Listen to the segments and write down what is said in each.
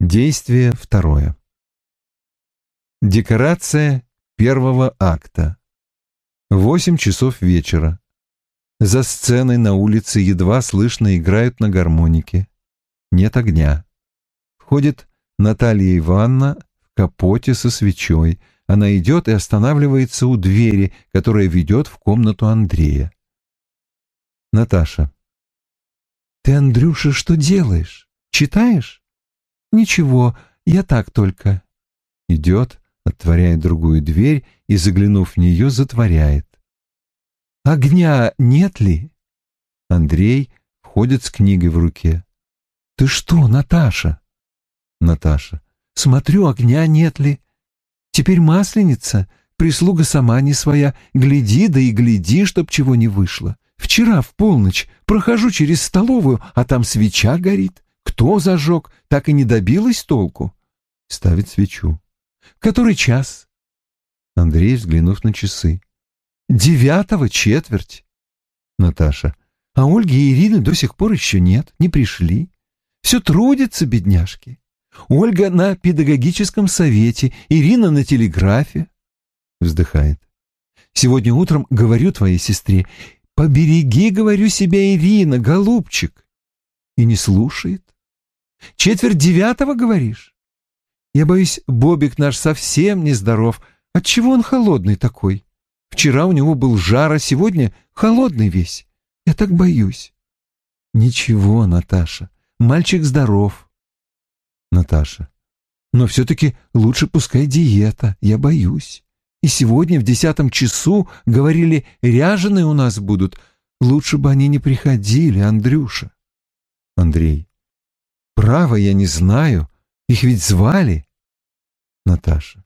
Действие второе. Декорация первого акта. Восемь часов вечера. За сценой на улице едва слышно играют на гармонике. Нет огня. Входит Наталья Ивановна в капоте со свечой. Она идет и останавливается у двери, которая ведет в комнату Андрея. Наташа. «Ты, Андрюша, что делаешь? Читаешь?» «Ничего, я так только». Идет, отворяет другую дверь и, заглянув в нее, затворяет. «Огня нет ли?» Андрей входит с книгой в руке. «Ты что, Наташа?» Наташа. «Смотрю, огня нет ли. Теперь масленица, прислуга сама не своя. Гляди, да и гляди, чтоб чего не вышло. Вчера в полночь прохожу через столовую, а там свеча горит. Кто зажег, так и не добилась толку. Ставит свечу. Который час? Андрей, взглянув на часы. Девятого четверть. Наташа. А Ольги и Ирины до сих пор еще нет, не пришли. Все трудятся, бедняжки. Ольга на педагогическом совете, Ирина на телеграфе. Вздыхает. Сегодня утром говорю твоей сестре, побереги, говорю себя, Ирина, голубчик. И не слушает. Четверть девятого, говоришь? Я боюсь, Бобик наш совсем нездоров. Отчего он холодный такой? Вчера у него был жар, а сегодня холодный весь. Я так боюсь. Ничего, Наташа, мальчик здоров. Наташа. Но все-таки лучше пускай диета, я боюсь. И сегодня в десятом часу говорили, ряженые у нас будут. Лучше бы они не приходили, Андрюша. Андрей. Право, я не знаю. Их ведь звали. Наташа.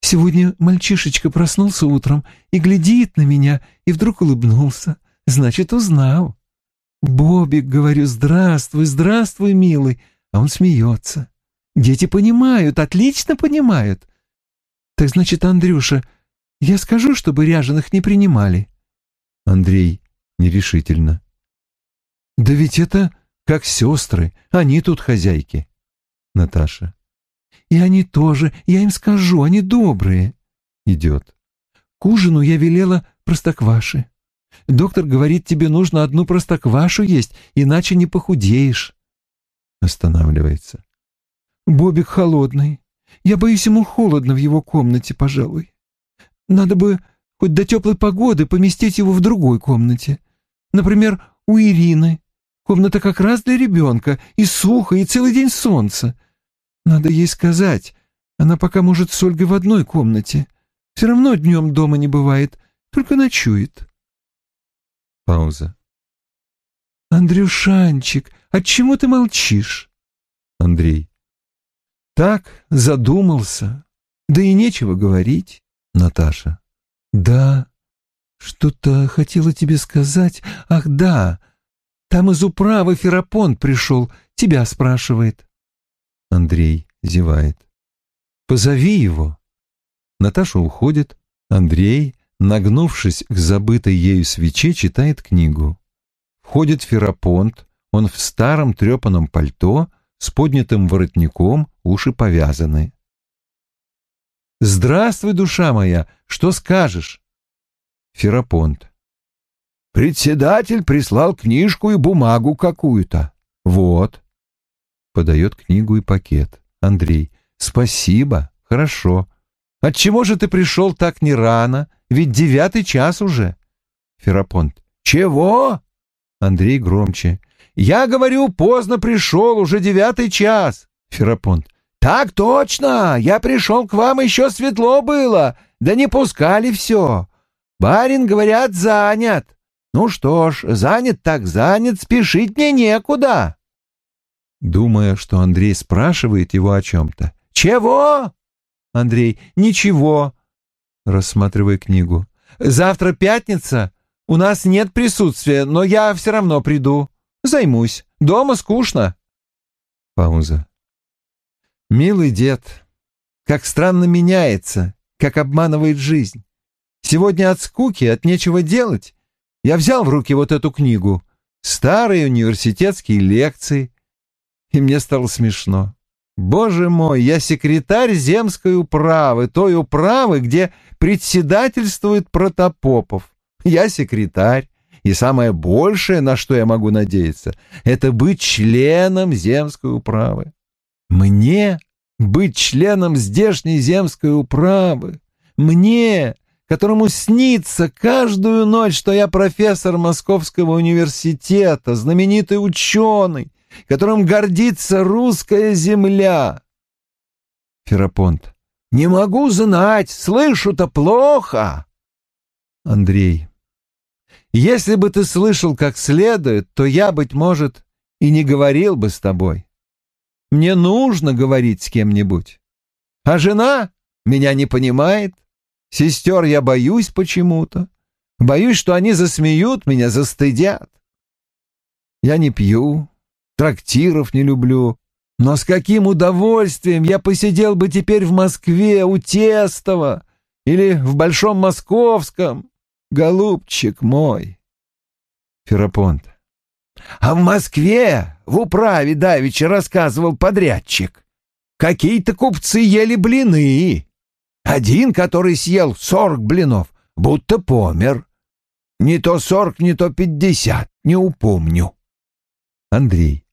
Сегодня мальчишечка проснулся утром и глядит на меня, и вдруг улыбнулся. Значит, узнал. Бобик, говорю, здравствуй, здравствуй, милый. А он смеется. Дети понимают, отлично понимают. Так значит, Андрюша, я скажу, чтобы ряженых не принимали. Андрей нерешительно. Да ведь это как сестры, они тут хозяйки. Наташа. И они тоже, я им скажу, они добрые. Идет. К ужину я велела простокваши. Доктор говорит, тебе нужно одну простоквашу есть, иначе не похудеешь. Останавливается. Бобик холодный. Я боюсь, ему холодно в его комнате, пожалуй. Надо бы хоть до теплой погоды поместить его в другой комнате. Например, у Ирины. Комната как раз для ребенка, и сухо, и целый день солнца. Надо ей сказать. Она пока может с Ольгой в одной комнате. Все равно днем дома не бывает, только ночует. Пауза. «Андрюшанчик, отчему ты молчишь?» Андрей. «Так, задумался. Да и нечего говорить». Наташа. «Да, что-то хотела тебе сказать. Ах, да, там из управы Ферапонт пришел, тебя спрашивает. Андрей зевает. Позови его. Наташа уходит. Андрей, нагнувшись к забытой ею свече, читает книгу. Входит Ферапонт, он в старом трепаном пальто, с поднятым воротником, уши повязаны. «Здравствуй, душа моя, что скажешь?» Ферапонт. Председатель прислал книжку и бумагу какую-то. Вот. Подает книгу и пакет. Андрей. Спасибо. Хорошо. Отчего же ты пришел так не рано? Ведь девятый час уже. Ферапонт. Чего? Андрей громче. Я говорю, поздно пришел, уже девятый час. Ферапонт. Так точно. Я пришел к вам, еще светло было. Да не пускали все. Барин, говорят, занят. Ну что ж, занят так занят, спешить мне некуда. Думая, что Андрей спрашивает его о чем-то. Чего? Андрей, ничего. Рассматривая книгу. Завтра пятница. У нас нет присутствия, но я все равно приду. Займусь. Дома скучно. Пауза. Милый дед, как странно меняется, как обманывает жизнь. Сегодня от скуки, от нечего делать, я взял в руки вот эту книгу, старые университетские лекции, и мне стало смешно. Боже мой, я секретарь земской управы, той управы, где председательствует Протопопов. Я секретарь, и самое большее, на что я могу надеяться, это быть членом земской управы. Мне быть членом здешней земской управы. Мне, которому снится каждую ночь, что я профессор Московского университета, знаменитый ученый, которым гордится русская земля. Ферапонт. Не могу знать, слышу-то плохо. Андрей. Если бы ты слышал как следует, то я, быть может, и не говорил бы с тобой. Мне нужно говорить с кем-нибудь. А жена меня не понимает. Сестер я боюсь почему-то. Боюсь, что они засмеют меня, застыдят. Я не пью, трактиров не люблю. Но с каким удовольствием я посидел бы теперь в Москве у Тестова или в Большом Московском, голубчик мой. Ферапонт. А в Москве, в управе давеча рассказывал подрядчик, какие-то купцы ели блины. Один, который съел сорок блинов, будто помер. Не то сорок, не то пятьдесят, не упомню. Андрей.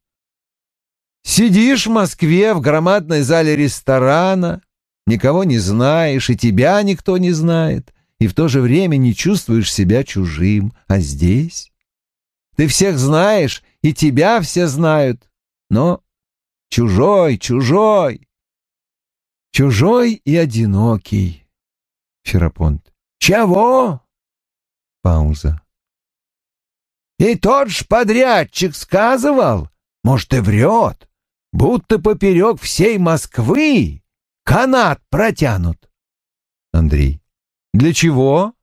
Сидишь в Москве в громадной зале ресторана, никого не знаешь, и тебя никто не знает, и в то же время не чувствуешь себя чужим. А здесь ты всех знаешь, и тебя все знают, но чужой, чужой, чужой и одинокий. Ферапонт. Чего? Пауза. И тот ж подрядчик сказывал, может, и врет, будто поперек всей Москвы канат протянут. Андрей. Для чего?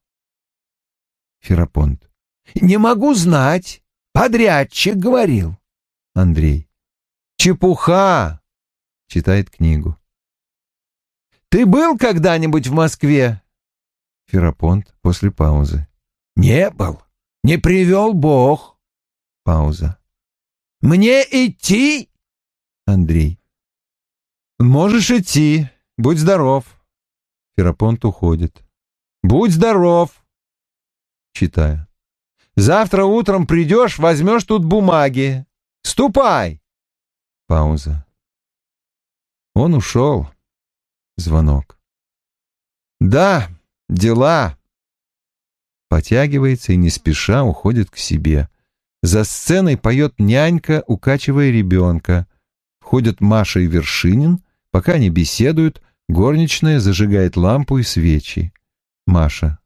Ферапонт. Не могу знать. Подрядчик говорил. Андрей. Чепуха. Читает книгу. Ты был когда-нибудь в Москве? Ферапонт после паузы. Не был. Не привел Бог. Пауза. Мне идти? Андрей. Можешь идти. Будь здоров. Ферапонт уходит. Будь здоров. Читаю. Завтра утром придешь, возьмешь тут бумаги. Ступай. Пауза. Он ушел. Звонок. Да, дела. Потягивается и не спеша уходит к себе. За сценой поет нянька, укачивая ребенка. Входят Маша и Вершинин. Пока они беседуют, горничная зажигает лампу и свечи. Маша.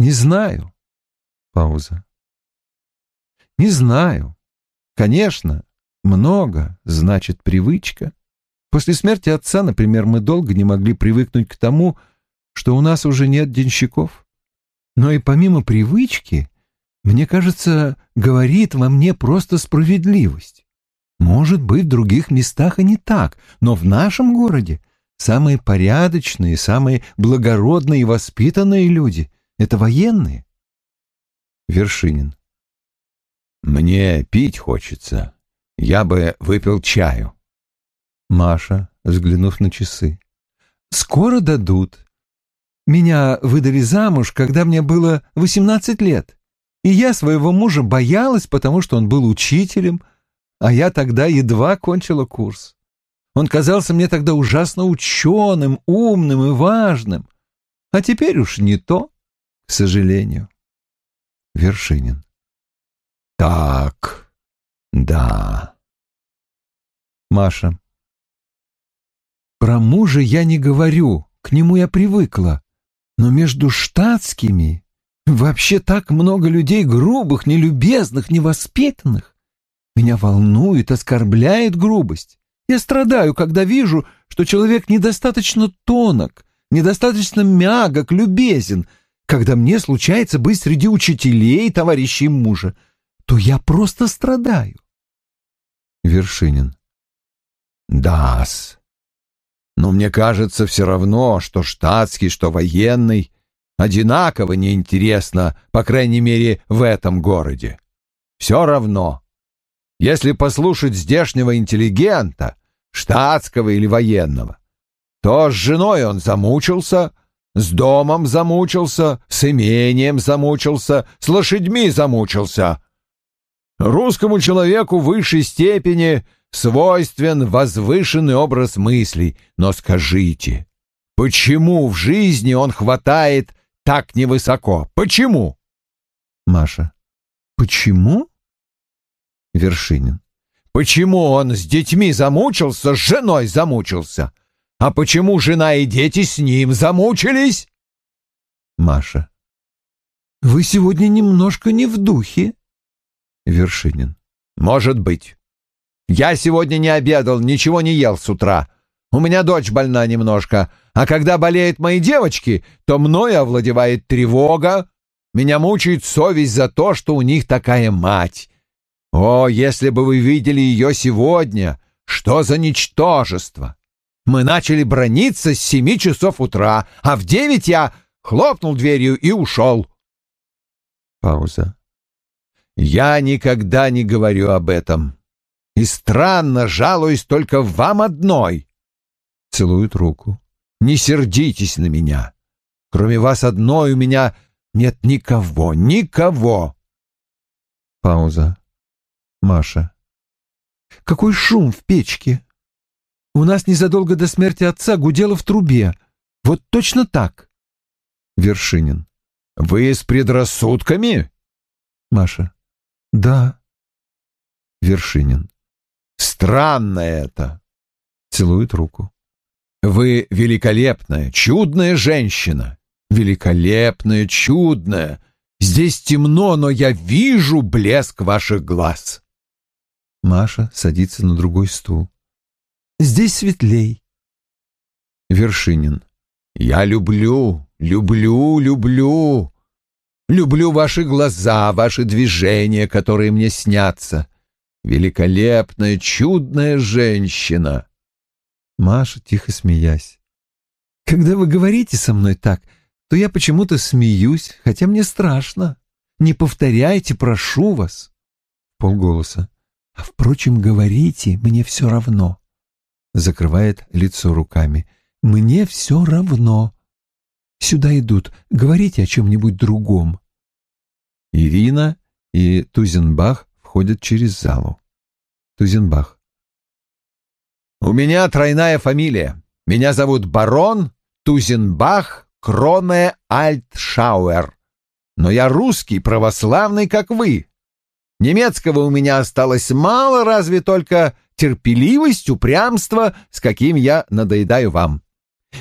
«Не знаю». Пауза. «Не знаю. Конечно, много, значит, привычка. После смерти отца, например, мы долго не могли привыкнуть к тому, что у нас уже нет денщиков. Но и помимо привычки, мне кажется, говорит во мне просто справедливость. Может быть, в других местах и не так, но в нашем городе самые порядочные, самые благородные и воспитанные люди — это военные. Вершинин. Мне пить хочется. Я бы выпил чаю. Маша, взглянув на часы. Скоро дадут. Меня выдали замуж, когда мне было восемнадцать лет. И я своего мужа боялась, потому что он был учителем — а я тогда едва кончила курс. Он казался мне тогда ужасно ученым, умным и важным. А теперь уж не то, к сожалению. Вершинин. Так, да. Маша. Про мужа я не говорю, к нему я привыкла. Но между штатскими вообще так много людей грубых, нелюбезных, невоспитанных. Меня волнует, оскорбляет грубость. Я страдаю, когда вижу, что человек недостаточно тонок, недостаточно мягок, любезен. Когда мне случается быть среди учителей, товарищей мужа, то я просто страдаю. Вершинин. Дас. Но мне кажется все равно, что штатский, что военный, одинаково неинтересно, по крайней мере, в этом городе. Все равно. Если послушать здешнего интеллигента, штатского или военного. То с женой он замучился, с домом замучился, с имением замучился, с лошадьми замучился. Русскому человеку высшей степени свойствен возвышенный образ мыслей, но скажите, почему в жизни он хватает так невысоко? Почему? Маша. Почему? Вершинин. Почему он с детьми замучился, с женой замучился? А почему жена и дети с ним замучились? Маша. Вы сегодня немножко не в духе. Вершинин. Может быть. Я сегодня не обедал, ничего не ел с утра. У меня дочь больна немножко, а когда болеют мои девочки, то мною овладевает тревога. Меня мучает совесть за то, что у них такая мать. О, если бы вы видели ее сегодня! Что за ничтожество! Мы начали брониться с семи часов утра, а в девять я хлопнул дверью и ушел. Пауза. Я никогда не говорю об этом. И странно, жалуюсь только вам одной. Целует руку. Не сердитесь на меня. Кроме вас одной у меня нет никого, никого. Пауза. Маша. Какой шум в печке. У нас незадолго до смерти отца гудело в трубе. Вот точно так. Вершинин. Вы с предрассудками? Маша. Да. Вершинин. Странно это. Целует руку. Вы великолепная, чудная женщина. Великолепная, чудная. Здесь темно, но я вижу блеск ваших глаз. Маша садится на другой стул. Здесь светлей. Вершинин. Я люблю, люблю, люблю. Люблю ваши глаза, ваши движения, которые мне снятся. Великолепная, чудная женщина. Маша, тихо смеясь. Когда вы говорите со мной так, то я почему-то смеюсь, хотя мне страшно. Не повторяйте, прошу вас. Полголоса. А, впрочем, говорите, мне все равно. Закрывает лицо руками. Мне все равно. Сюда идут. Говорите о чем-нибудь другом. Ирина и Тузенбах входят через залу. Тузенбах. У меня тройная фамилия. Меня зовут барон Тузенбах Кроне Альтшауэр. Но я русский, православный, как вы. Немецкого у меня осталось мало, разве только терпеливость, упрямство, с каким я надоедаю вам.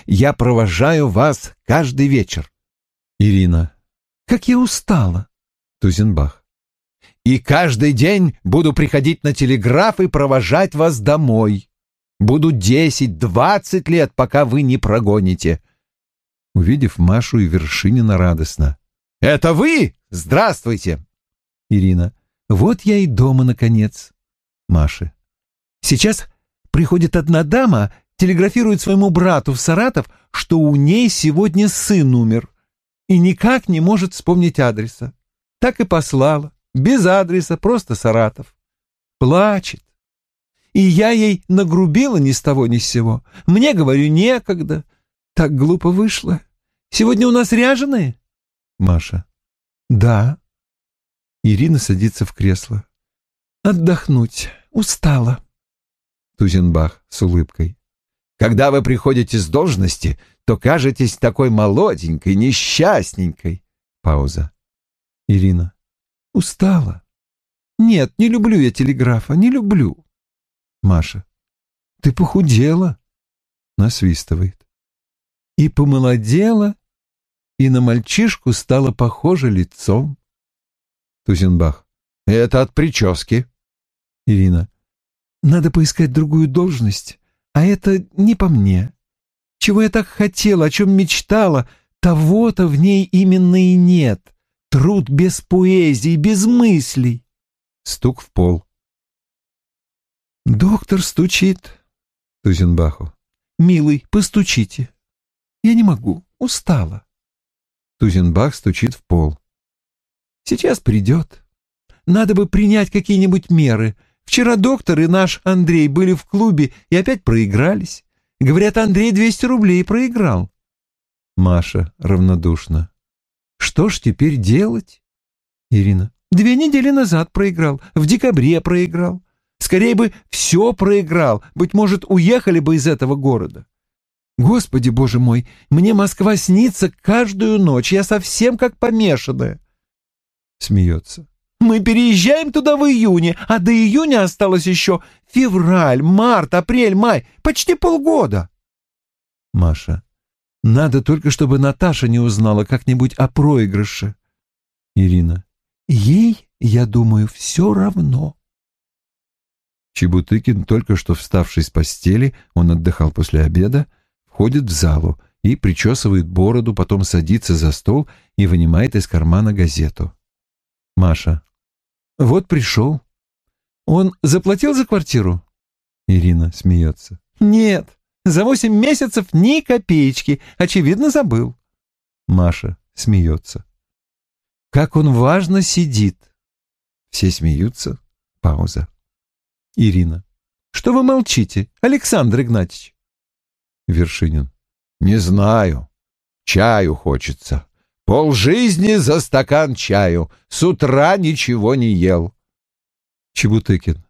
Я провожаю вас каждый вечер. Ирина. Как я устала. Тузенбах. И каждый день буду приходить на телеграф и провожать вас домой. Буду десять-двадцать лет, пока вы не прогоните. Увидев Машу и Вершинина радостно. «Это вы? Здравствуйте!» Ирина. «Вот я и дома, наконец». Маша. «Сейчас приходит одна дама, телеграфирует своему брату в Саратов, что у ней сегодня сын умер, и никак не может вспомнить адреса. Так и послала, без адреса, просто Саратов. Плачет. И я ей нагрубила ни с того ни с сего. Мне, говорю, некогда. Так глупо вышло. Сегодня у нас ряженые? Маша. Да. Ирина садится в кресло. Отдохнуть. Устала. Тузенбах с улыбкой. Когда вы приходите с должности, то кажетесь такой молоденькой, несчастненькой. Пауза. Ирина. Устала. Нет, не люблю я телеграфа, не люблю. Маша. Ты похудела. Насвистывает. И помолодела, и на мальчишку стало похоже лицом. Тузенбах. Это от прически. Ирина. Надо поискать другую должность, а это не по мне. Чего я так хотела, о чем мечтала, того-то в ней именно и нет. Труд без поэзии, без мыслей. Стук в пол. Доктор стучит. Тузенбаху. Милый, постучите. Я не могу, устала. Тузенбах стучит в пол. Сейчас придет. Надо бы принять какие-нибудь меры. Вчера доктор и наш Андрей были в клубе и опять проигрались. Говорят, Андрей 200 рублей проиграл. Маша равнодушно. Что ж теперь делать? Ирина. Две недели назад проиграл, в декабре проиграл. Скорее бы все проиграл, быть может, уехали бы из этого города. Господи, боже мой, мне Москва снится каждую ночь, я совсем как помешанная. Смеется. Мы переезжаем туда в июне, а до июня осталось еще февраль, март, апрель, май, почти полгода. Маша. Надо только, чтобы Наташа не узнала как-нибудь о проигрыше. Ирина. Ей, я думаю, все равно. Чебутыкин, только что вставший с постели, он отдыхал после обеда, входит в залу и причесывает бороду, потом садится за стол и вынимает из кармана газету. Маша. Вот пришел. Он заплатил за квартиру? Ирина смеется. Нет, за восемь месяцев ни копеечки. Очевидно, забыл. Маша смеется. Как он важно сидит. Все смеются. Пауза. Ирина. Что вы молчите, Александр Игнатьевич? Вершинин. Не знаю. Чаю хочется. Пол жизни за стакан чаю. С утра ничего не ел. Чебутыкин.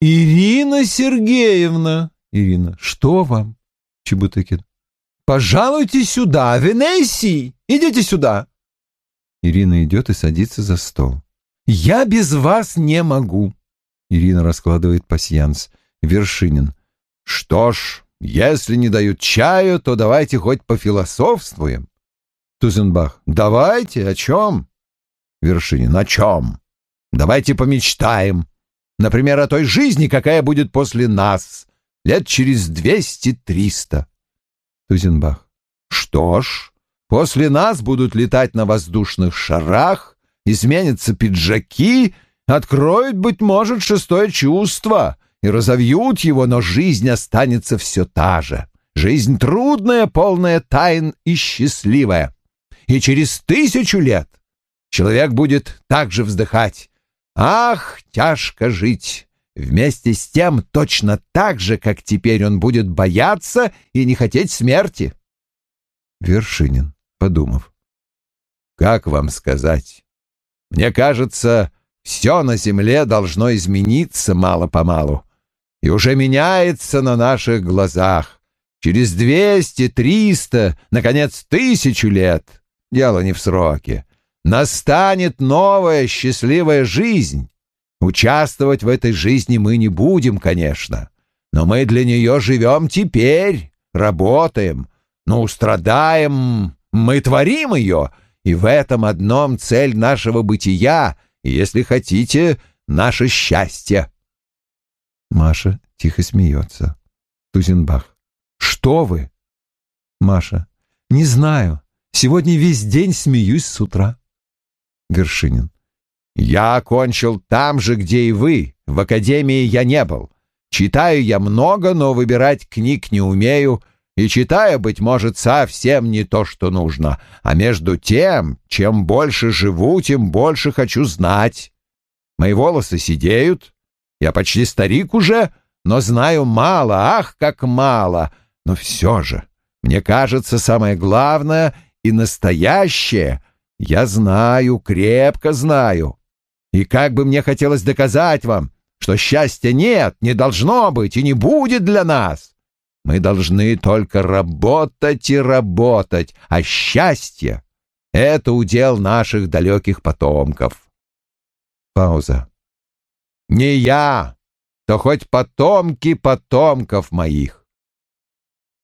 Ирина Сергеевна. Ирина. Что вам? Чебутыкин. Пожалуйте сюда, Венесси. Идите сюда. Ирина идет и садится за стол. Я без вас не могу. Ирина раскладывает пасьянс. Вершинин. Что ж, если не дают чаю, то давайте хоть пофилософствуем. Тузенбах. Давайте, о чем? Вершинин. О чем? Давайте помечтаем. Например, о той жизни, какая будет после нас. Лет через двести-триста. Тузенбах. Что ж, после нас будут летать на воздушных шарах, изменятся пиджаки, откроют, быть может, шестое чувство и разовьют его, но жизнь останется все та же. Жизнь трудная, полная тайн и счастливая и через тысячу лет человек будет также вздыхать. Ах, тяжко жить! Вместе с тем точно так же, как теперь он будет бояться и не хотеть смерти. Вершинин, подумав. Как вам сказать? Мне кажется, все на земле должно измениться мало-помалу. И уже меняется на наших глазах. Через двести, триста, наконец, тысячу лет дело не в сроке. Настанет новая счастливая жизнь. Участвовать в этой жизни мы не будем, конечно, но мы для нее живем теперь, работаем, ну, страдаем, мы творим ее, и в этом одном цель нашего бытия, если хотите, наше счастье. Маша тихо смеется. Тузенбах. Что вы? Маша. Не знаю. Сегодня весь день смеюсь с утра. Вершинин. Я окончил там же, где и вы. В академии я не был. Читаю я много, но выбирать книг не умею. И читаю, быть может, совсем не то, что нужно. А между тем, чем больше живу, тем больше хочу знать. Мои волосы сидеют. Я почти старик уже, но знаю мало, ах, как мало. Но все же, мне кажется, самое главное — и настоящее я знаю, крепко знаю. И как бы мне хотелось доказать вам, что счастья нет, не должно быть и не будет для нас. Мы должны только работать и работать, а счастье — это удел наших далеких потомков. Пауза. Не я, то хоть потомки потомков моих.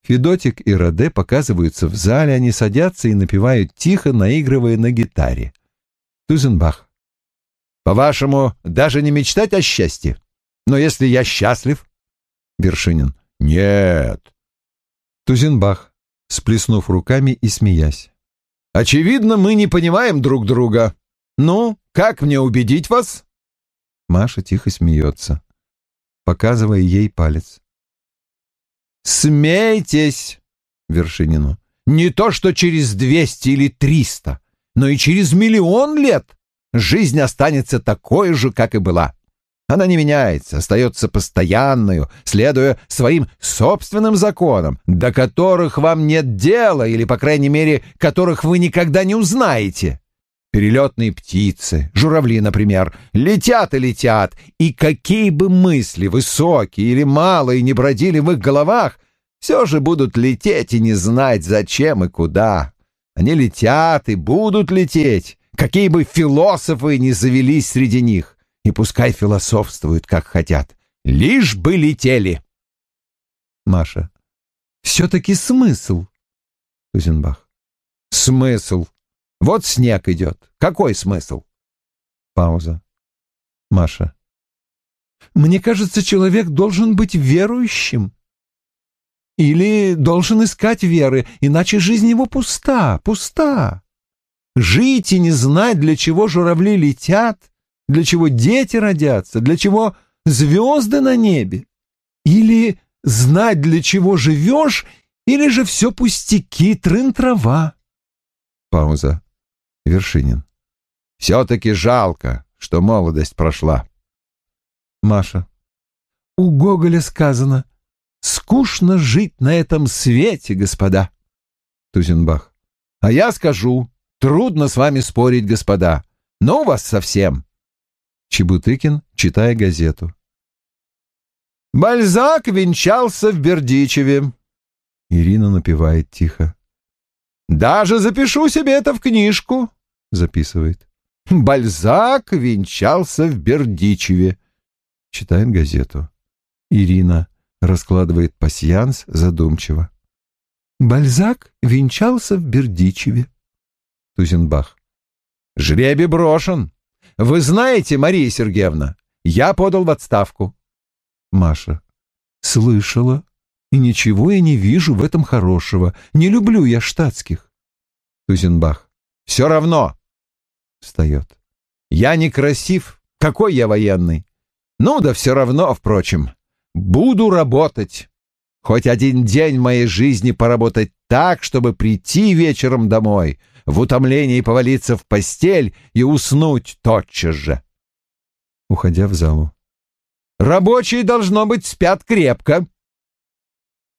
Федотик и Роде показываются в зале, они садятся и напевают тихо, наигрывая на гитаре. Тузенбах. По-вашему, даже не мечтать о счастье? Но если я счастлив? Вершинин. Нет. Тузенбах, сплеснув руками и смеясь. Очевидно, мы не понимаем друг друга. Ну, как мне убедить вас? Маша тихо смеется, показывая ей палец. Смейтесь, Вершинину. Не то, что через двести или триста, но и через миллион лет жизнь останется такой же, как и была. Она не меняется, остается постоянную, следуя своим собственным законам, до которых вам нет дела или, по крайней мере, которых вы никогда не узнаете. Перелетные птицы, журавли, например, летят и летят, и какие бы мысли, высокие или малые, не бродили в их головах, все же будут лететь и не знать, зачем и куда. Они летят и будут лететь, какие бы философы ни завелись среди них, и пускай философствуют, как хотят, лишь бы летели. Маша. Все-таки смысл. Тузенбах. Смысл. Вот снег идет. Какой смысл? Пауза. Маша. Мне кажется, человек должен быть верующим. Или должен искать веры, иначе жизнь его пуста, пуста. Жить и не знать, для чего журавли летят, для чего дети родятся, для чего звезды на небе. Или знать, для чего живешь, или же все пустяки, трын-трава. Пауза. Вершинин. Все-таки жалко, что молодость прошла. Маша. У Гоголя сказано «Скучно жить на этом свете, господа». Тузенбах. А я скажу, трудно с вами спорить, господа. Но у вас совсем. Чебутыкин, читая газету. Бальзак венчался в Бердичеве. Ирина напевает тихо. Даже запишу себе это в книжку записывает. Бальзак венчался в Бердичеве. Читает газету. Ирина раскладывает пасьянс задумчиво. Бальзак венчался в Бердичеве. Тузенбах. Жребий брошен. Вы знаете, Мария Сергеевна, я подал в отставку. Маша. Слышала. И ничего я не вижу в этом хорошего. Не люблю я штатских. Тузенбах. Все равно. Встает. Я некрасив. Какой я военный? Ну да все равно, впрочем. Буду работать. Хоть один день моей жизни поработать так, чтобы прийти вечером домой, в утомлении повалиться в постель и уснуть тотчас же. Уходя в залу. Рабочие, должно быть, спят крепко.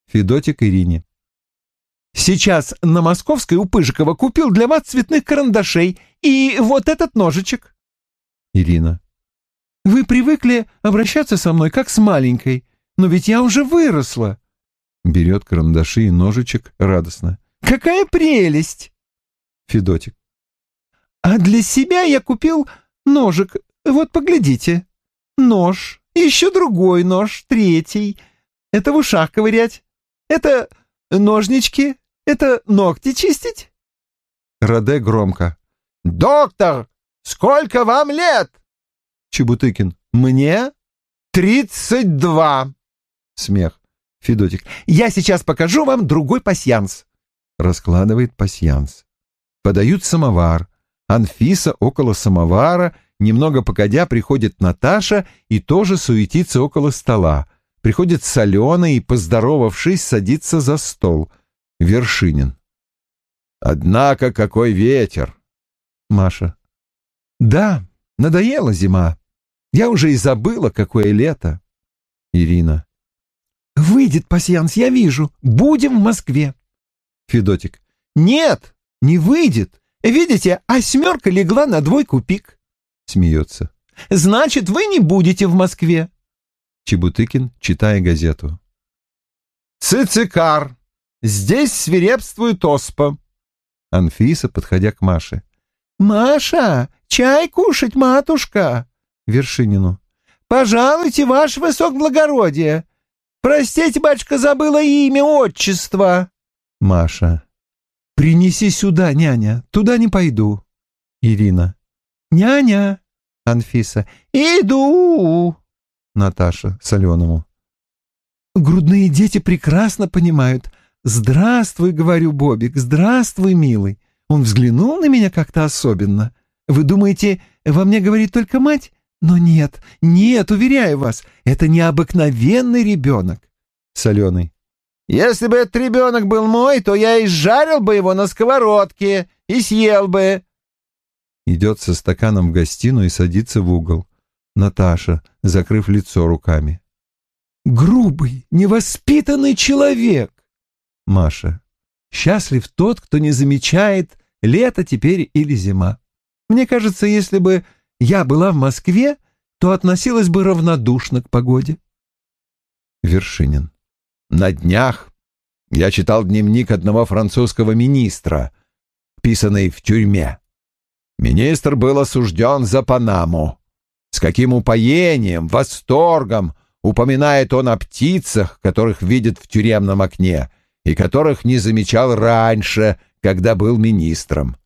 Федотик Ирине. Сейчас на Московской у Пыжикова купил для вас цветных карандашей и вот этот ножичек. Ирина. Вы привыкли обращаться со мной как с маленькой, но ведь я уже выросла. Берет карандаши и ножичек радостно. Какая прелесть! Федотик. А для себя я купил ножик. Вот поглядите. Нож. Еще другой нож, третий. Это в ушах ковырять. Это ножнички это ногти чистить? Раде громко. Доктор, сколько вам лет? Чебутыкин. Мне тридцать два. Смех. Федотик. Я сейчас покажу вам другой пасьянс. Раскладывает пасьянс. Подают самовар. Анфиса около самовара, немного погодя, приходит Наташа и тоже суетится около стола. Приходит Солена и, поздоровавшись, садится за стол — Вершинин. Однако какой ветер! Маша. Да, надоела зима. Я уже и забыла, какое лето. Ирина. Выйдет пасьянс, я вижу. Будем в Москве. Федотик. Нет, не выйдет. Видите, осьмерка легла на двойку пик. Смеется. Значит, вы не будете в Москве. Чебутыкин, читая газету. Цицикар. Здесь свирепствует оспа. Анфиса, подходя к Маше. «Маша, чай кушать, матушка!» Вершинину. «Пожалуйте, ваше высокоблагородие! Простите, батюшка, забыла имя, отчество!» Маша. «Принеси сюда, няня, туда не пойду». Ирина. «Няня!» Анфиса. «Иду!» Наташа соленому. «Грудные дети прекрасно понимают, «Здравствуй», — говорю Бобик, — «здравствуй, милый». Он взглянул на меня как-то особенно. Вы думаете, во мне говорит только мать? Но нет, нет, уверяю вас, это необыкновенный ребенок. Соленый. Если бы этот ребенок был мой, то я изжарил бы его на сковородке и съел бы. Идет со стаканом в гостиную и садится в угол. Наташа, закрыв лицо руками. Грубый, невоспитанный человек. Маша. Счастлив тот, кто не замечает, лето теперь или зима. Мне кажется, если бы я была в Москве, то относилась бы равнодушно к погоде. Вершинин. На днях я читал дневник одного французского министра, писанный в тюрьме. Министр был осужден за Панаму. С каким упоением, восторгом упоминает он о птицах, которых видит в тюремном окне, и которых не замечал раньше, когда был министром.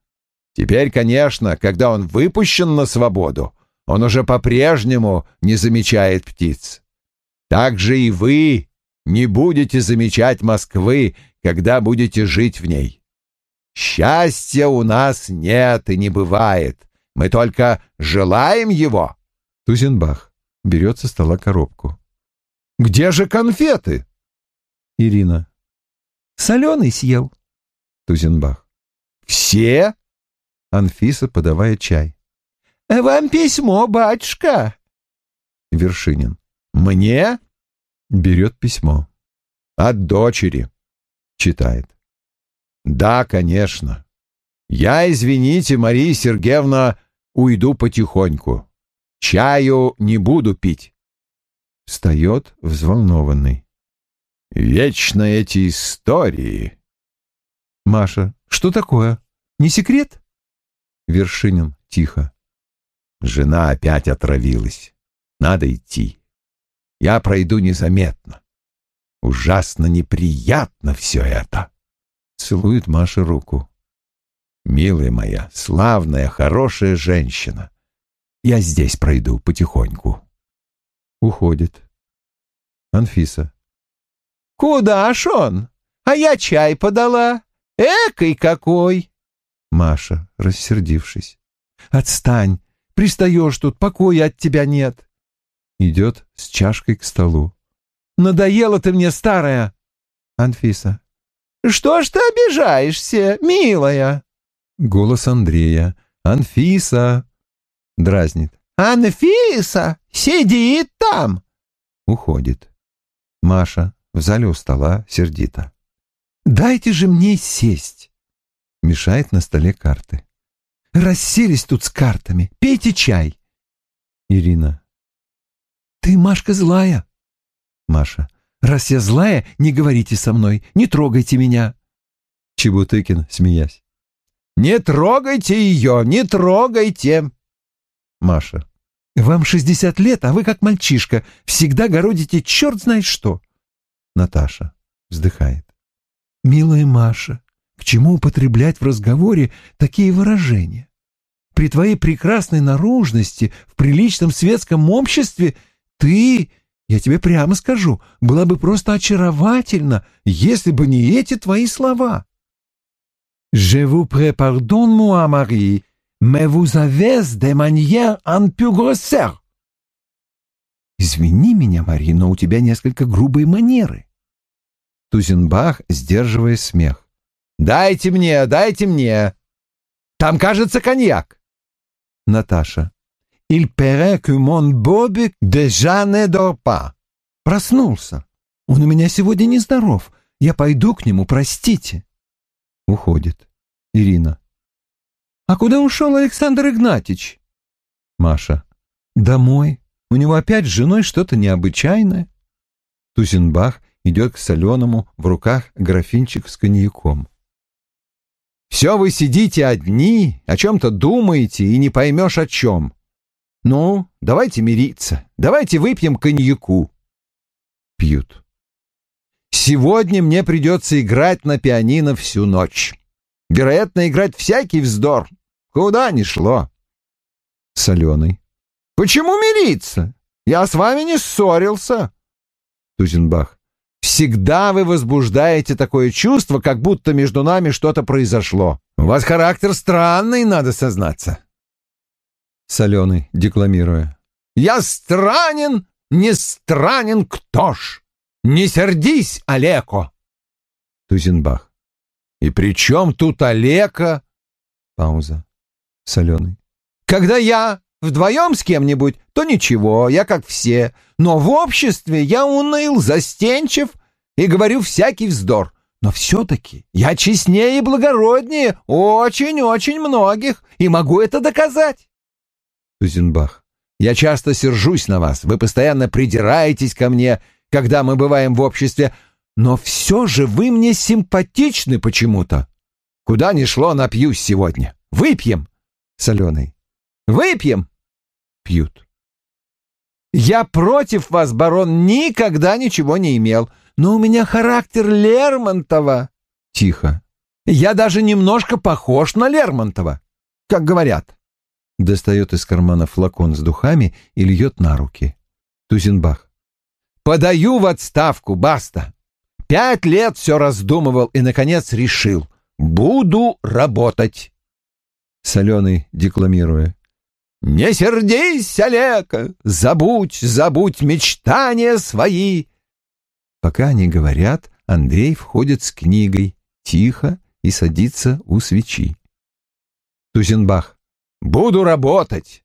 Теперь, конечно, когда он выпущен на свободу, он уже по-прежнему не замечает птиц. Так же и вы не будете замечать Москвы, когда будете жить в ней. Счастья у нас нет и не бывает. Мы только желаем его. Тузенбах берет со стола коробку. Где же конфеты? Ирина. Соленый съел. Тузенбах. Все? Анфиса, подавая чай. Вам письмо, батюшка. Вершинин. Мне? Берет письмо. От дочери. Читает. Да, конечно. Я, извините, Мария Сергеевна, уйду потихоньку. Чаю не буду пить. Встает взволнованный. Вечно эти истории. Маша. Что такое? Не секрет? Вершинин тихо. Жена опять отравилась. Надо идти. Я пройду незаметно. Ужасно неприятно все это. Целует Маша руку. Милая моя, славная, хорошая женщина. Я здесь пройду потихоньку. Уходит. Анфиса. Куда ж он? А я чай подала. Экой какой! Маша, рассердившись. Отстань, пристаешь тут, покоя от тебя нет. Идет с чашкой к столу. Надоела ты мне, старая. Анфиса. Что ж ты обижаешься, милая? Голос Андрея. Анфиса. Дразнит. Анфиса сидит там. Уходит. Маша в зале у стола сердито. Дайте же мне сесть. Мешает на столе карты. Расселись тут с картами. Пейте чай. Ирина. Ты, Машка, злая. Маша. Раз я злая, не говорите со мной, не трогайте меня. Чебутыкин, смеясь. Не трогайте ее, не трогайте. Маша. Вам шестьдесят лет, а вы как мальчишка, всегда городите черт знает что. Наташа вздыхает. Милая Маша, чему употреблять в разговоре такие выражения? При твоей прекрасной наружности, в приличном светском обществе, ты, я тебе прямо скажу, была бы просто очаровательна, если бы не эти твои слова. «Je vous prie pardon, moi, Marie, mais vous avez des manières un peu grossières». «Извини меня, Мари, но у тебя несколько грубые манеры». Тузенбах, сдерживая смех. «Дайте мне, дайте мне! Там, кажется, коньяк!» Наташа. «Il paraît que Бобик déjà ne dort pas». «Проснулся. Он у меня сегодня нездоров. Я пойду к нему, простите». Уходит. Ирина. «А куда ушел Александр Игнатьич?» Маша. «Домой. У него опять с женой что-то необычайное». Тузенбах идет к соленому, в руках графинчик с коньяком. «Все вы сидите одни, о чем-то думаете и не поймешь о чем. Ну, давайте мириться, давайте выпьем коньяку». Пьют. «Сегодня мне придется играть на пианино всю ночь. Вероятно, играть всякий вздор. Куда ни шло». Соленый. «Почему мириться? Я с вами не ссорился». Тузенбах. Всегда вы возбуждаете такое чувство, как будто между нами что-то произошло. У вас характер странный, надо сознаться. Соленый, декламируя. Я странен, не странен, кто ж? Не сердись, Олеко. Тузенбах. И при чем тут Олека? Пауза. Соленый. Когда я вдвоем с кем-нибудь, то ничего, я как все. Но в обществе я уныл, застенчив и говорю всякий вздор. Но все-таки я честнее и благороднее очень-очень многих, и могу это доказать. Тузенбах. Я часто сержусь на вас, вы постоянно придираетесь ко мне, когда мы бываем в обществе, но все же вы мне симпатичны почему-то. Куда ни шло, напьюсь сегодня. Выпьем. Соленый. Выпьем. Пьют. Я против вас, барон, никогда ничего не имел но у меня характер Лермонтова. Тихо. Я даже немножко похож на Лермонтова, как говорят. Достает из кармана флакон с духами и льет на руки. Тузенбах. Подаю в отставку, баста. Пять лет все раздумывал и, наконец, решил. Буду работать. Соленый, декламируя. «Не сердись, Олега, забудь, забудь мечтания свои, Пока они говорят, Андрей входит с книгой, тихо, и садится у свечи. Тузенбах. «Буду работать!»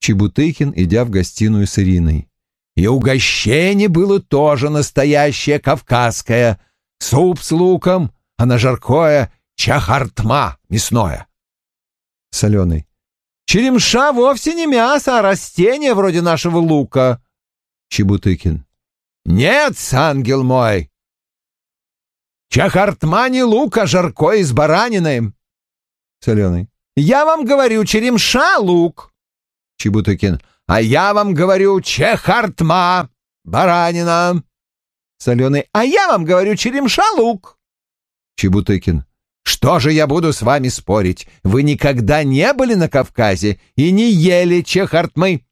Чебутыкин, идя в гостиную с Ириной. «И угощение было тоже настоящее кавказское. Суп с луком, а на жаркое чахартма мясное». Соленый. «Черемша вовсе не мясо, а растение вроде нашего лука». Чебутыкин. «Нет, ангел мой! Чахартмани лука жарко из баранины!» Соленый. «Я вам говорю, черемша лук!» Чебутыкин. «А я вам говорю, чехартма, баранина!» Соленый. «А я вам говорю, черемша лук!» Чебутыкин. «Что же я буду с вами спорить? Вы никогда не были на Кавказе и не ели чехартмы!»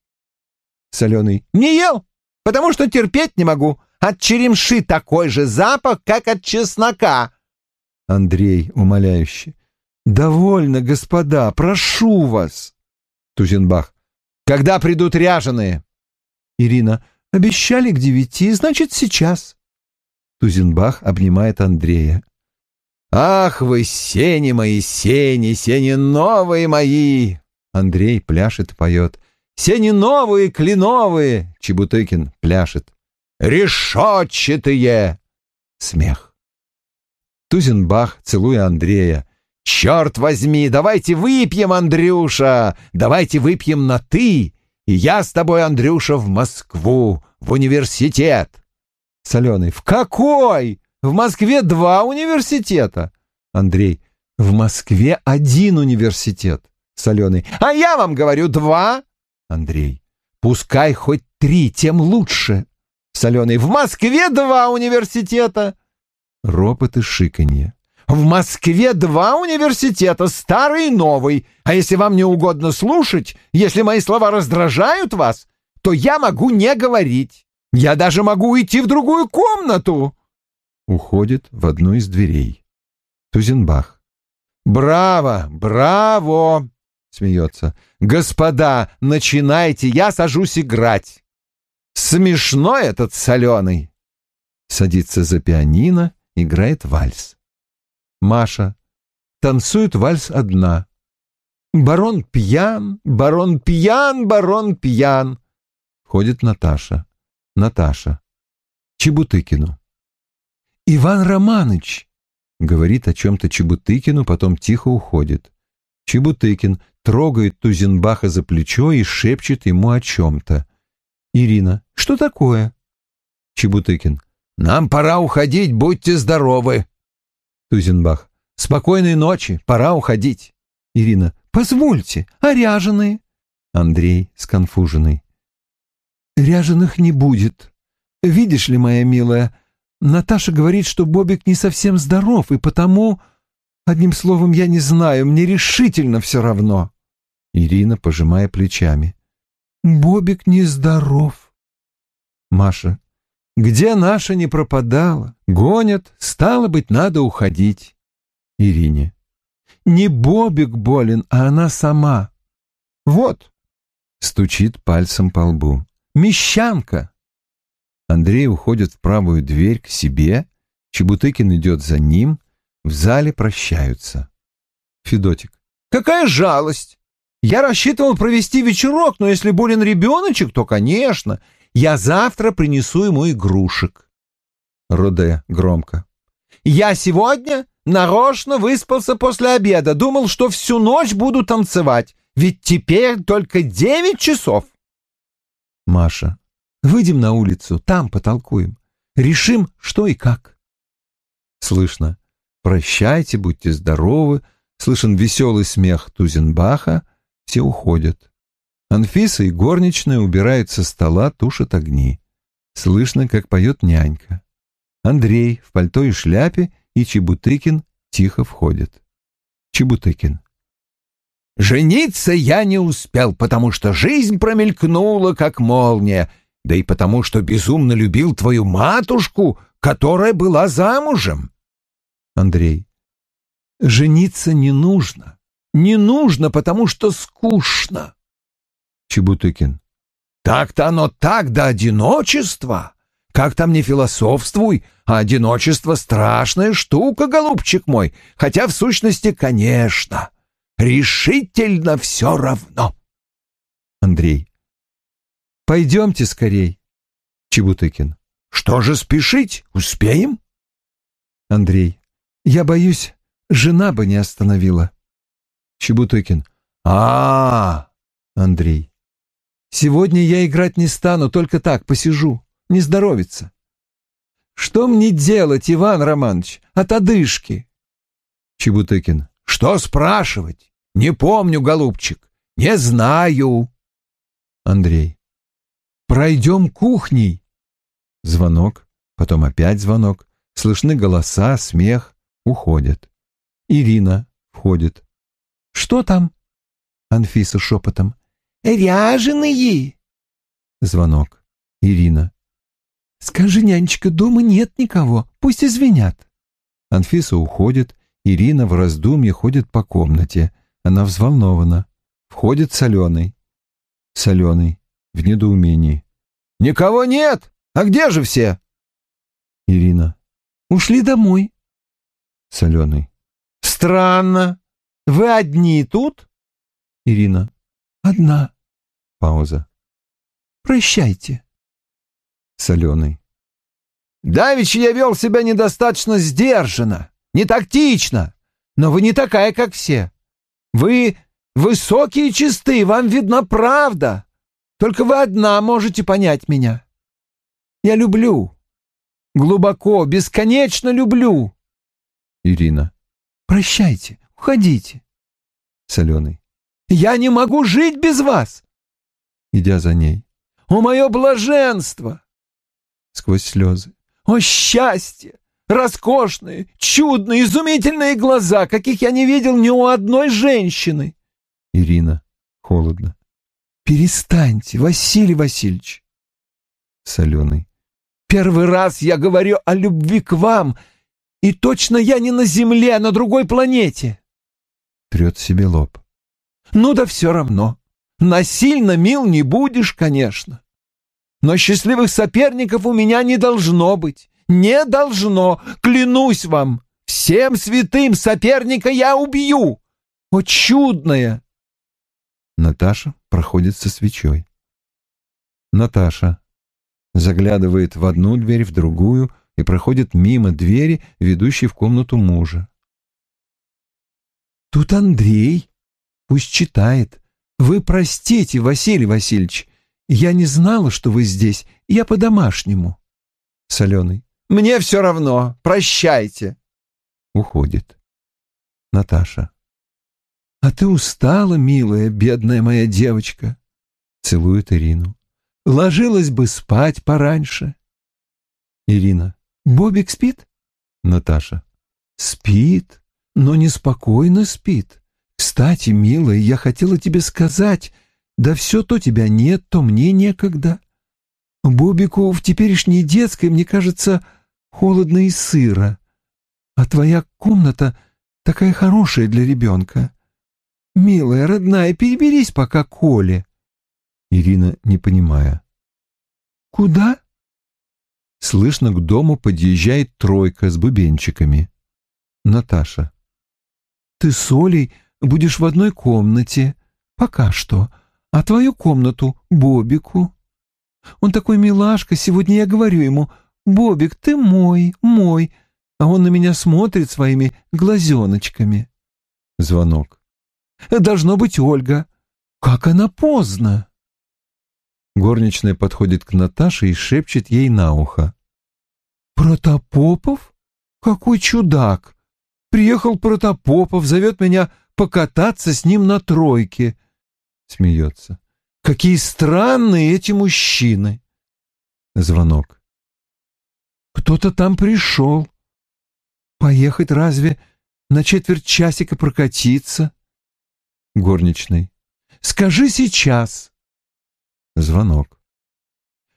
Соленый. «Не ел, потому что терпеть не могу. От черемши такой же запах, как от чеснока. Андрей умоляюще. «Довольно, господа, прошу вас!» Тузенбах. «Когда придут ряженые?» Ирина. «Обещали к девяти, значит, сейчас». Тузенбах обнимает Андрея. «Ах вы, сени мои, сени, сени новые мои!» Андрей пляшет и поет. Сени новые, кленовые, Чебутыкин пляшет. Решетчатые! Смех. Тузенбах, целуя Андрея. «Черт возьми, давайте выпьем, Андрюша! Давайте выпьем на «ты», и я с тобой, Андрюша, в Москву, в университет!» Соленый. «В какой? В Москве два университета!» Андрей. «В Москве один университет!» Соленый. «А я вам говорю, два!» Андрей. Пускай хоть три, тем лучше. Соленый. В Москве два университета. Ропот и шиканье. В Москве два университета, старый и новый. А если вам не угодно слушать, если мои слова раздражают вас, то я могу не говорить. Я даже могу уйти в другую комнату. Уходит в одну из дверей. Тузенбах. Браво, браво! Смеется. «Господа, начинайте, я сажусь играть». «Смешно этот соленый». Садится за пианино, играет вальс. Маша. Танцует вальс одна. «Барон пьян, барон пьян, барон пьян». Входит Наташа. Наташа. Чебутыкину. «Иван Романыч!» Говорит о чем-то Чебутыкину, потом тихо уходит. Чебутыкин трогает Тузенбаха за плечо и шепчет ему о чем-то. Ирина. Что такое? Чебутыкин. Нам пора уходить, будьте здоровы. Тузенбах. Спокойной ночи, пора уходить. Ирина. Позвольте, а ряженые? Андрей, сконфуженный. Ряженых не будет. Видишь ли, моя милая, Наташа говорит, что Бобик не совсем здоров, и потому... Одним словом, я не знаю, мне решительно все равно. Ирина, пожимая плечами. «Бобик нездоров». Маша. «Где наша не пропадала? Гонят, стало быть, надо уходить». Ирине. «Не Бобик болен, а она сама». «Вот». Стучит пальцем по лбу. «Мещанка». Андрей уходит в правую дверь к себе, Чебутыкин идет за ним, в зале прощаются. Федотик. «Какая жалость! Я рассчитывал провести вечерок, но если болен ребеночек, то, конечно, я завтра принесу ему игрушек. Роде громко. Я сегодня нарочно выспался после обеда, думал, что всю ночь буду танцевать, ведь теперь только девять часов. Маша. Выйдем на улицу, там потолкуем. Решим, что и как. Слышно. Прощайте, будьте здоровы. Слышен веселый смех Тузенбаха. Все уходят. Анфиса и горничная убирают со стола, тушат огни. Слышно, как поет нянька. Андрей в пальто и шляпе и Чебутыкин тихо входит. Чебутыкин. «Жениться я не успел, потому что жизнь промелькнула, как молния, да и потому что безумно любил твою матушку, которая была замужем». Андрей. «Жениться не нужно. Не нужно, потому что скучно». Чебутыкин. «Так-то оно так до одиночества. Как там не философствуй, а одиночество — страшная штука, голубчик мой, хотя в сущности, конечно, решительно все равно». Андрей. Пойдемте скорей. Чебутыкин. Что же спешить? Успеем? Андрей. Я боюсь, жена бы не остановила. Чебутыкин. А, -а, -а. Андрей. Сегодня я играть не стану, только так посижу. Не здоровится. Что мне делать, Иван Романович, от одышки? Чебутыкин. Что спрашивать? Не помню, голубчик. Не знаю. Андрей. Пройдем кухней. Звонок, потом опять звонок. Слышны голоса, смех. Уходят. Ирина входит. Что там? Анфиса шепотом. Ряженые. Звонок. Ирина. Скажи, нянечка, дома нет никого, пусть извинят. Анфиса уходит, Ирина в раздумье ходит по комнате. Она взволнована. Входит Соленый. Соленый в недоумении. «Никого нет! А где же все?» Ирина. «Ушли домой». Соленый. «Странно. Вы одни тут?» Ирина. «Одна». Пауза. «Прощайте». Соленый. Давич я вел себя недостаточно сдержанно, не тактично, но вы не такая, как все. Вы высокие и чистые, вам видна правда. Только вы одна можете понять меня. Я люблю. Глубоко, бесконечно люблю. Ирина. Прощайте, уходите. Соленый. Я не могу жить без вас. Идя за ней. О, мое блаженство! сквозь слезы. «О, счастье! Роскошные, чудные, изумительные глаза, каких я не видел ни у одной женщины!» Ирина, холодно. «Перестаньте, Василий Васильевич!» Соленый. «Первый раз я говорю о любви к вам, и точно я не на Земле, а на другой планете!» Трет себе лоб. «Ну да все равно. Насильно мил не будешь, конечно. Но счастливых соперников у меня не должно быть. Не должно, клянусь вам. Всем святым соперника я убью. О, чудное! Наташа проходит со свечой. Наташа заглядывает в одну дверь, в другую и проходит мимо двери, ведущей в комнату мужа. Тут Андрей. Пусть читает. Вы простите, Василий Васильевич, «Я не знала, что вы здесь. Я по-домашнему». Соленый. «Мне все равно. Прощайте». Уходит. Наташа. «А ты устала, милая, бедная моя девочка?» Целует Ирину. «Ложилась бы спать пораньше». Ирина. «Бобик спит?» Наташа. «Спит, но неспокойно спит. Кстати, милая, я хотела тебе сказать, да все то тебя нет, то мне некогда. Бобику в теперешней детской, мне кажется, холодно и сыро. А твоя комната такая хорошая для ребенка. Милая, родная, переберись пока к Коле. Ирина, не понимая. Куда? Слышно, к дому подъезжает тройка с бубенчиками. Наташа. Ты с Олей будешь в одной комнате. Пока что. А твою комнату Бобику? Он такой милашка, сегодня я говорю ему, «Бобик, ты мой, мой», а он на меня смотрит своими глазеночками. Звонок. Должно быть Ольга. Как она поздно. Горничная подходит к Наташе и шепчет ей на ухо. «Протопопов? Какой чудак! Приехал Протопопов, зовет меня покататься с ним на тройке». Смеется. «Какие странные эти мужчины!» Звонок. «Кто-то там пришел. Поехать разве на четверть часика прокатиться?» Горничный. «Скажи сейчас». Звонок.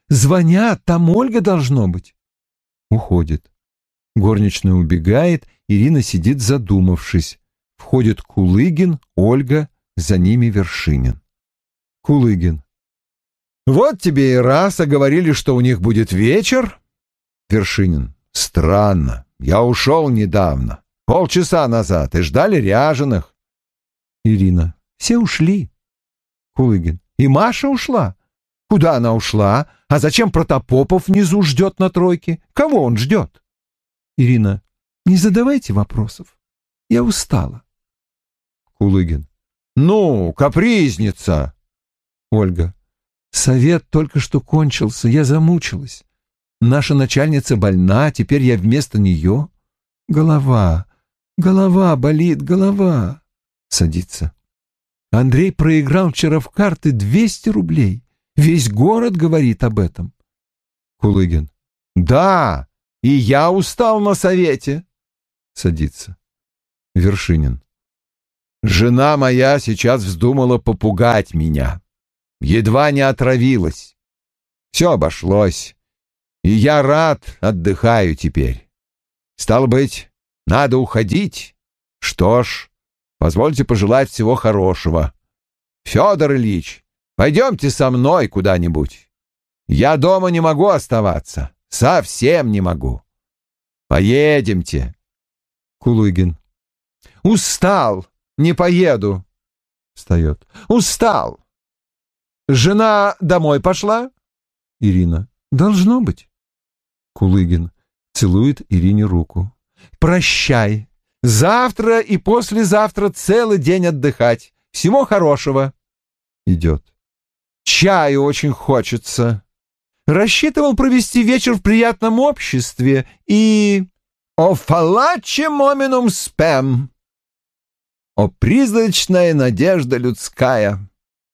«Звонят, там Ольга должно быть». Уходит. Горничная убегает, Ирина сидит задумавшись. Входит Кулыгин, Ольга, за ними Вершинин. Кулыгин. «Вот тебе и раз, а говорили, что у них будет вечер». Вершинин. «Странно. Я ушел недавно, полчаса назад, и ждали ряженых». Ирина. «Все ушли». Кулыгин. «И Маша ушла. Куда она ушла? А зачем Протопопов внизу ждет на тройке? Кого он ждет?» Ирина. «Не задавайте вопросов. Я устала». Кулыгин. «Ну, капризница!» Ольга. «Совет только что кончился, я замучилась. Наша начальница больна, теперь я вместо нее. Голова, голова болит, голова». Садится. Андрей проиграл вчера в карты 200 рублей. Весь город говорит об этом. Кулыгин. «Да, и я устал на совете». Садится. Вершинин. «Жена моя сейчас вздумала попугать меня. Едва не отравилась. Все обошлось. И я рад, отдыхаю теперь. Стало быть, надо уходить. Что ж, позвольте пожелать всего хорошего. Федор Ильич, пойдемте со мной куда-нибудь. Я дома не могу оставаться, совсем не могу. Поедемте. Кулыгин. Устал, не поеду. Встает. Устал. Жена домой пошла? Ирина. Должно быть. Кулыгин целует Ирине руку. Прощай. Завтра и послезавтра целый день отдыхать. Всего хорошего. Идет. Чаю очень хочется. Рассчитывал провести вечер в приятном обществе и... О фалаче моминум спэм. О призрачная надежда людская.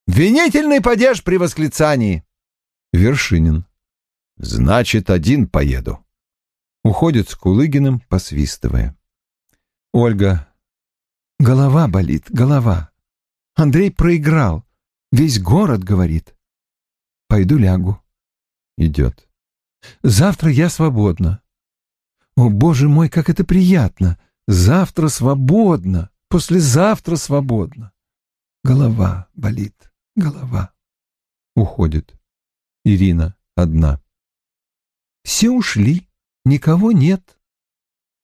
Винительный падеж при восклицании. Вершинин. Значит, один поеду. Уходит с Кулыгиным, посвистывая. Ольга. Голова болит, голова. Андрей проиграл. Весь город говорит. Пойду лягу. Идет. Завтра я свободна. О, боже мой, как это приятно! Завтра свободно, послезавтра свободно. Голова болит, голова. Уходит. Ирина одна. Все ушли, никого нет.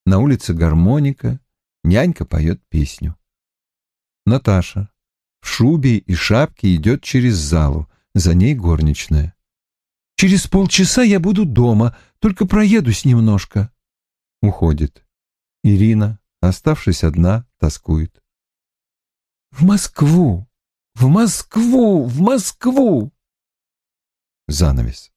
На улице гармоника, нянька поет песню. Наташа в шубе и шапке идет через залу, за ней горничная. Через полчаса я буду дома, только проедусь немножко. Уходит. Ирина, оставшись одна, тоскует. В Москву, в Москву, в Москву. Занавес.